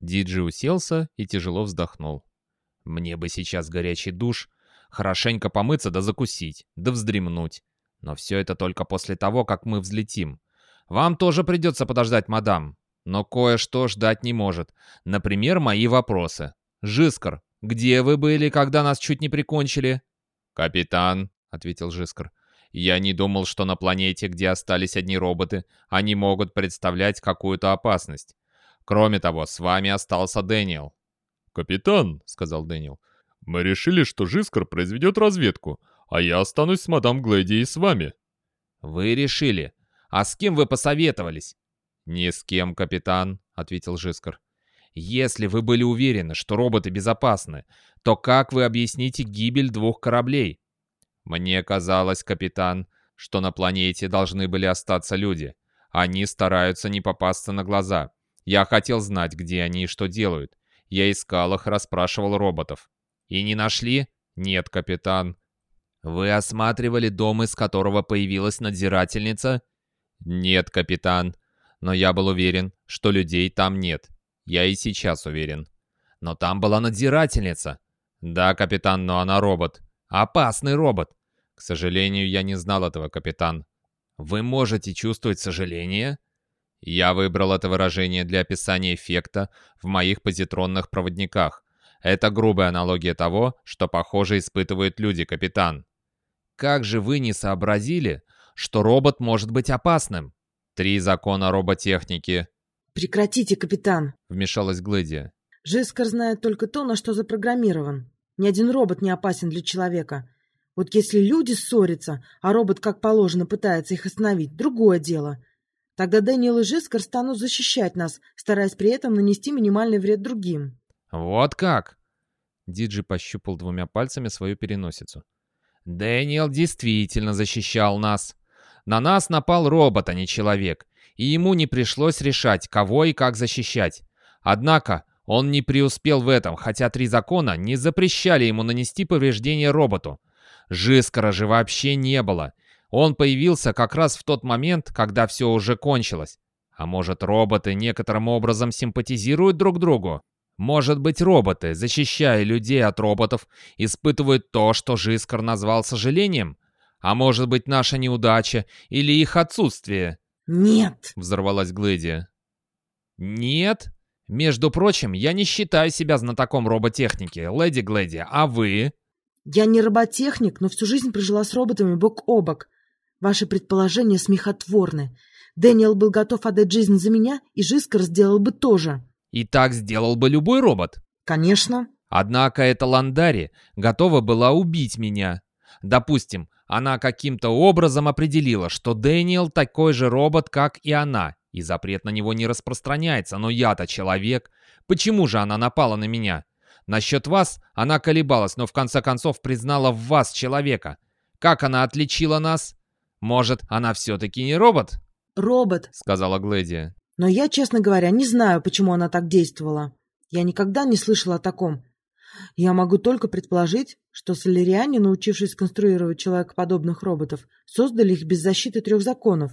Диджи уселся и тяжело вздохнул. «Мне бы сейчас горячий душ, хорошенько помыться да закусить, да вздремнуть. Но все это только после того, как мы взлетим. Вам тоже придется подождать, мадам. Но кое-что ждать не может. Например, мои вопросы. Жискар, где вы были, когда нас чуть не прикончили?» «Капитан», — ответил Жискар, — «я не думал, что на планете, где остались одни роботы, они могут представлять какую-то опасность. Кроме того, с вами остался Дэниел». «Капитан», — сказал Дэниел, — «мы решили, что Жискар произведет разведку, а я останусь с мадам Глэди и с вами». «Вы решили? А с кем вы посоветовались?» «Ни с кем, капитан», — ответил Жискар. Если вы были уверены, что роботы безопасны, то как вы объясните гибель двух кораблей? Мне казалось, капитан, что на планете должны были остаться люди. Они стараются не попасться на глаза. Я хотел знать, где они и что делают. Я искал их, расспрашивал роботов. И не нашли? Нет, капитан. Вы осматривали дом, из которого появилась надзирательница? Нет, капитан. Но я был уверен, что людей там нет. Я и сейчас уверен. Но там была надзирательница. Да, капитан, но она робот. Опасный робот. К сожалению, я не знал этого, капитан. Вы можете чувствовать сожаление? Я выбрал это выражение для описания эффекта в моих позитронных проводниках. Это грубая аналогия того, что, похоже, испытывают люди, капитан. Как же вы не сообразили, что робот может быть опасным? Три закона роботехники. «Прекратите, капитан!» — вмешалась Глэдия. «Жескар знает только то, на что запрограммирован. Ни один робот не опасен для человека. Вот если люди ссорятся, а робот, как положено, пытается их остановить, другое дело. Тогда Дэниел и Жескар станут защищать нас, стараясь при этом нанести минимальный вред другим». «Вот как?» Диджи пощупал двумя пальцами свою переносицу. «Дэниел действительно защищал нас. На нас напал робот, а не человек и ему не пришлось решать, кого и как защищать. Однако он не преуспел в этом, хотя три закона не запрещали ему нанести повреждения роботу. Жискара же вообще не было. Он появился как раз в тот момент, когда все уже кончилось. А может, роботы некоторым образом симпатизируют друг другу? Может быть, роботы, защищая людей от роботов, испытывают то, что Жискар назвал сожалением? А может быть, наша неудача или их отсутствие? «Нет!» — взорвалась Глэдия. «Нет? Между прочим, я не считаю себя знатоком роботехники, леди Глэдия, а вы?» «Я не роботехник, но всю жизнь прожила с роботами бок о бок. Ваши предположения смехотворны. Дэниел был готов отдать жизнь за меня, и Жискар сделал бы тоже». «И так сделал бы любой робот?» «Конечно». «Однако эта Ландари готова была убить меня. Допустим, она каким-то образом определила, что Дэниел такой же робот, как и она, и запрет на него не распространяется, но я-то человек. Почему же она напала на меня? Насчет вас она колебалась, но в конце концов признала в вас человека. Как она отличила нас? Может, она все-таки не робот? «Робот», — сказала Глэдия. «Но я, честно говоря, не знаю, почему она так действовала. Я никогда не слышала о таком. Я могу только предположить, что соляриане, научившись конструировать человекоподобных роботов, создали их без защиты трех законов.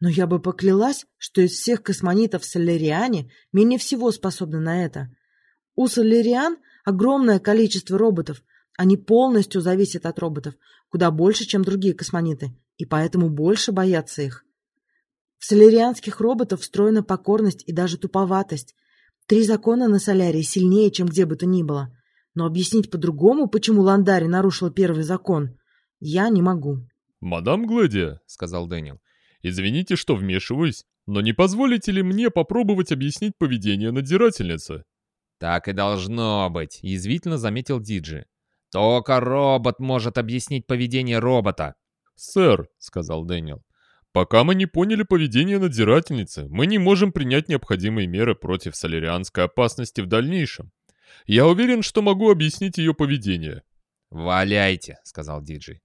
Но я бы поклялась, что из всех космонитов соляриане менее всего способны на это. У соляриан огромное количество роботов. Они полностью зависят от роботов, куда больше, чем другие космониты, и поэтому больше боятся их. В солярианских роботах встроена покорность и даже туповатость. Три закона на Солярии сильнее, чем где бы то ни было. Но объяснить по-другому, почему Ландари нарушила первый закон, я не могу. «Мадам Глэдия», — сказал Дэниел, — «извините, что вмешиваюсь, но не позволите ли мне попробовать объяснить поведение надзирательницы?» «Так и должно быть», — язвительно заметил Диджи. «Только робот может объяснить поведение робота». «Сэр», — сказал Дэниел, — «пока мы не поняли поведение надзирательницы, мы не можем принять необходимые меры против солярианской опасности в дальнейшем. Я уверен, что могу объяснить ее поведение». «Валяйте», — сказал Диджей.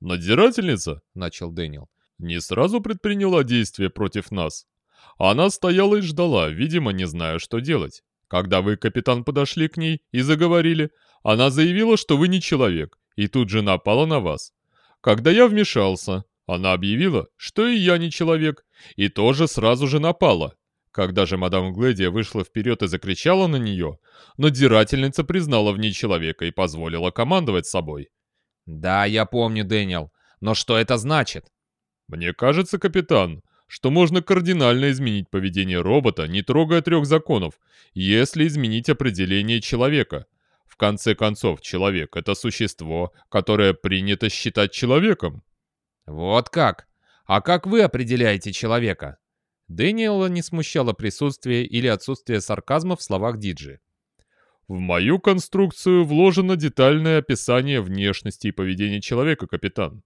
«Надзирательница», — начал Дэниел, — «не сразу предприняла действия против нас. Она стояла и ждала, видимо, не зная, что делать. Когда вы, капитан, подошли к ней и заговорили, она заявила, что вы не человек, и тут же напала на вас. Когда я вмешался, она объявила, что и я не человек, и тоже сразу же напала. Когда же мадам Гледия вышла вперед и закричала на нее, надзирательница признала в ней человека и позволила командовать собой. «Да, я помню, Дэниел. Но что это значит?» «Мне кажется, капитан, что можно кардинально изменить поведение робота, не трогая трех законов, если изменить определение человека. В конце концов, человек — это существо, которое принято считать человеком». «Вот как? А как вы определяете человека?» Дэниела не смущало присутствие или отсутствие сарказма в словах Диджи. «В мою конструкцию вложено детальное описание внешности и поведения человека, капитан.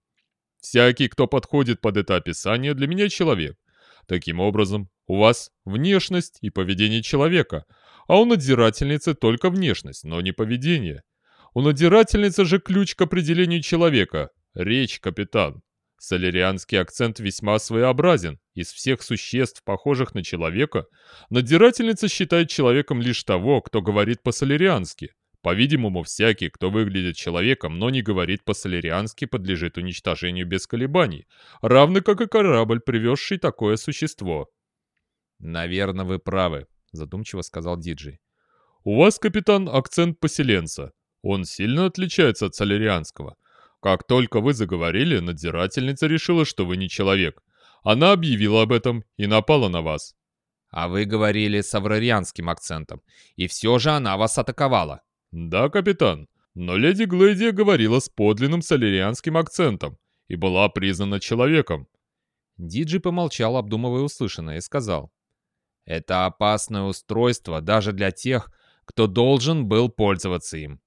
Всякий, кто подходит под это описание, для меня человек. Таким образом, у вас внешность и поведение человека, а у надзирательницы только внешность, но не поведение. У надзирательницы же ключ к определению человека – речь, капитан. Солерианский акцент весьма своеобразен. Из всех существ, похожих на человека, надзирательница считает человеком лишь того, кто говорит по-солериански. По-видимому, всякий, кто выглядит человеком, но не говорит по-солериански, подлежит уничтожению без колебаний, равно как и корабль, привезший такое существо. «Наверное, вы правы», — задумчиво сказал Диджей. «У вас, капитан, акцент поселенца. Он сильно отличается от солерианского. Как только вы заговорили, надзирательница решила, что вы не человек. Она объявила об этом и напала на вас». «А вы говорили с аврарианским акцентом, и все же она вас атаковала». «Да, капитан, но леди Глэдия говорила с подлинным солерианским акцентом и была признана человеком». Диджи помолчал, обдумывая услышанное, и сказал. «Это опасное устройство даже для тех, кто должен был пользоваться им.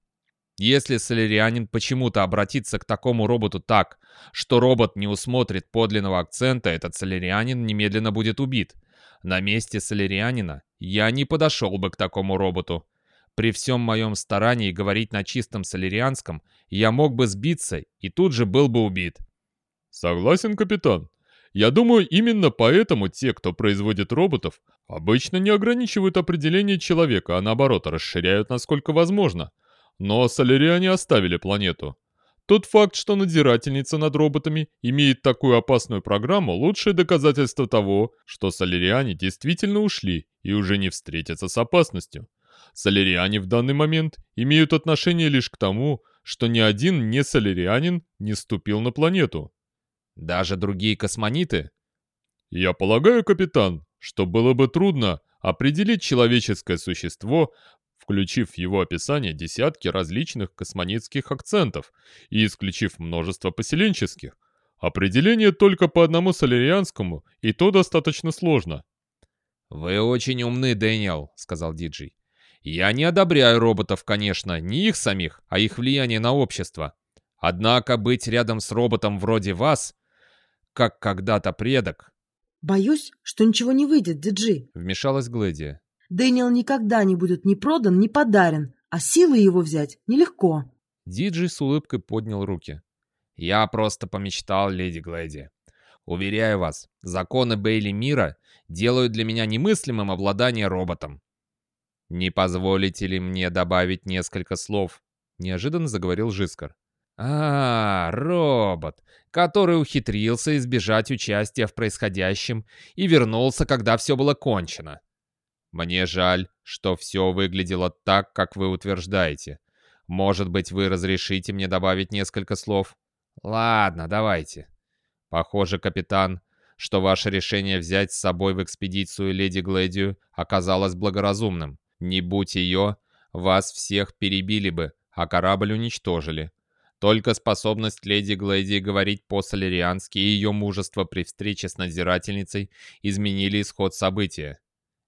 Если солерианин почему-то обратится к такому роботу так, что робот не усмотрит подлинного акцента, этот солерианин немедленно будет убит. На месте солерианина я не подошел бы к такому роботу. При всем моем старании говорить на чистом солерианском, я мог бы сбиться и тут же был бы убит. Согласен, капитан. Я думаю, именно поэтому те, кто производит роботов, обычно не ограничивают определение человека, а наоборот расширяют насколько возможно. Но солериане оставили планету. Тот факт, что надзирательница над роботами имеет такую опасную программу, лучшее доказательство того, что солериане действительно ушли и уже не встретятся с опасностью. Солериане в данный момент имеют отношение лишь к тому, что ни один не солерианин не ступил на планету. Даже другие космониты? Я полагаю, капитан, что было бы трудно определить человеческое существо, включив в его описание десятки различных космонитских акцентов и исключив множество поселенческих. Определение только по одному солерианскому, и то достаточно сложно. «Вы очень умны, Дэниел», — сказал Диджей. Я не одобряю роботов, конечно, не их самих, а их влияние на общество. Однако быть рядом с роботом вроде вас, как когда-то предок... «Боюсь, что ничего не выйдет, Диджи», — вмешалась Глэдия. «Дэниел никогда не будет ни продан, ни подарен, а силы его взять нелегко». Диджи с улыбкой поднял руки. «Я просто помечтал, леди Глэди. Уверяю вас, законы Бейли мира делают для меня немыслимым обладание роботом. «Не позволите ли мне добавить несколько слов?» — неожиданно заговорил Жискар. «А, робот, который ухитрился избежать участия в происходящем и вернулся, когда все было кончено. Мне жаль, что все выглядело так, как вы утверждаете. Может быть, вы разрешите мне добавить несколько слов? Ладно, давайте. Похоже, капитан, что ваше решение взять с собой в экспедицию Леди Глэдию оказалось благоразумным. Не будь ее, вас всех перебили бы, а корабль уничтожили. Только способность леди Глэди говорить по-солериански и ее мужество при встрече с надзирательницей изменили исход события.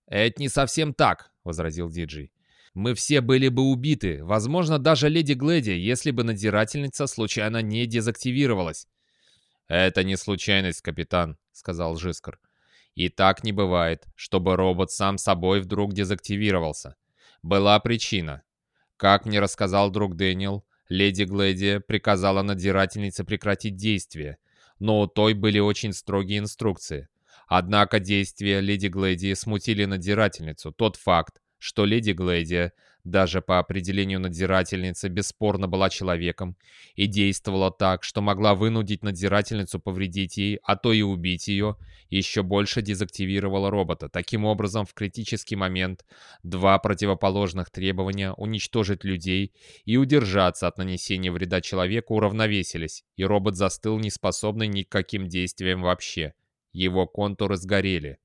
«Это не совсем так», — возразил Диджей. «Мы все были бы убиты, возможно, даже леди Глэди, если бы надзирательница случайно не дезактивировалась». «Это не случайность, капитан», — сказал Жискар. И так не бывает, чтобы робот сам собой вдруг дезактивировался. Была причина. Как мне рассказал друг Дэниел, леди Глэдия приказала надзирательнице прекратить действие, но у той были очень строгие инструкции. Однако действия леди Глэдии смутили надзирательницу. Тот факт, что леди Глэдия даже по определению надзирательницы бесспорно была человеком и действовала так, что могла вынудить надзирательницу повредить ей, а то и убить ее, еще больше дезактивировала робота. Таким образом, в критический момент два противоположных требования уничтожить людей и удержаться от нанесения вреда человеку уравновесились, и робот застыл неспособный ни к каким действиям вообще. Его контуры сгорели.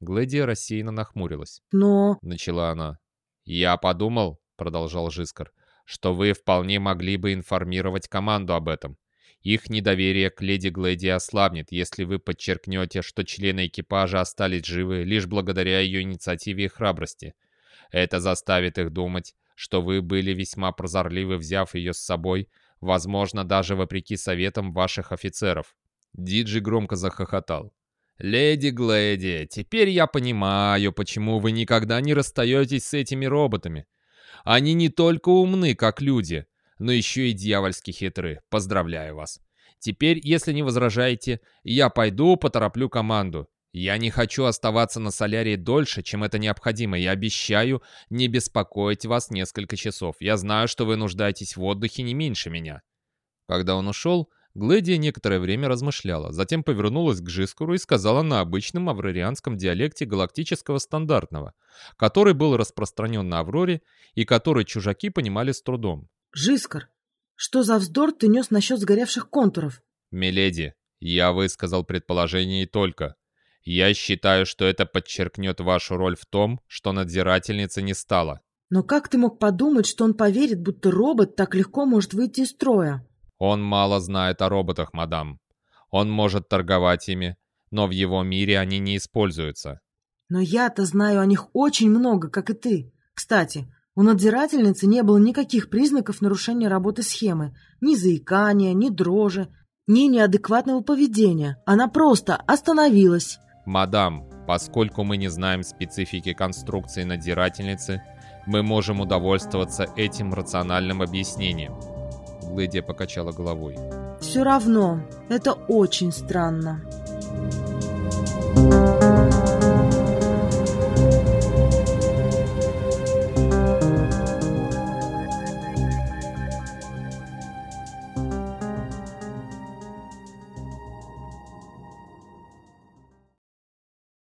Глэдия рассеянно нахмурилась. Но... Начала она. «Я подумал», — продолжал Жискар, «что вы вполне могли бы информировать команду об этом. Их недоверие к леди Глэди ослабнет, если вы подчеркнете, что члены экипажа остались живы лишь благодаря ее инициативе и храбрости. Это заставит их думать, что вы были весьма прозорливы, взяв ее с собой, возможно, даже вопреки советам ваших офицеров». Диджи громко захохотал. «Леди Глэди, теперь я понимаю, почему вы никогда не расстаетесь с этими роботами. Они не только умны, как люди, но еще и дьявольски хитры. Поздравляю вас. Теперь, если не возражаете, я пойду потороплю команду. Я не хочу оставаться на солярии дольше, чем это необходимо, и обещаю не беспокоить вас несколько часов. Я знаю, что вы нуждаетесь в отдыхе не меньше меня». Когда он ушел, Глэдия некоторое время размышляла, затем повернулась к Жискуру и сказала на обычном аврорианском диалекте галактического стандартного, который был распространен на Авроре и который чужаки понимали с трудом. Жискар, что за вздор ты нес насчет сгоревших контуров? «Миледи, я высказал предположение и только. Я считаю, что это подчеркнет вашу роль в том, что надзирательница не стала». «Но как ты мог подумать, что он поверит, будто робот так легко может выйти из строя?» Он мало знает о роботах, мадам. Он может торговать ими, но в его мире они не используются. Но я-то знаю о них очень много, как и ты. Кстати, у надзирательницы не было никаких признаков нарушения работы схемы. Ни заикания, ни дрожи, ни неадекватного поведения. Она просто остановилась. Мадам, поскольку мы не знаем специфики конструкции надзирательницы, мы можем удовольствоваться этим рациональным объяснением. Глэдия покачала головой. «Все равно, это очень странно».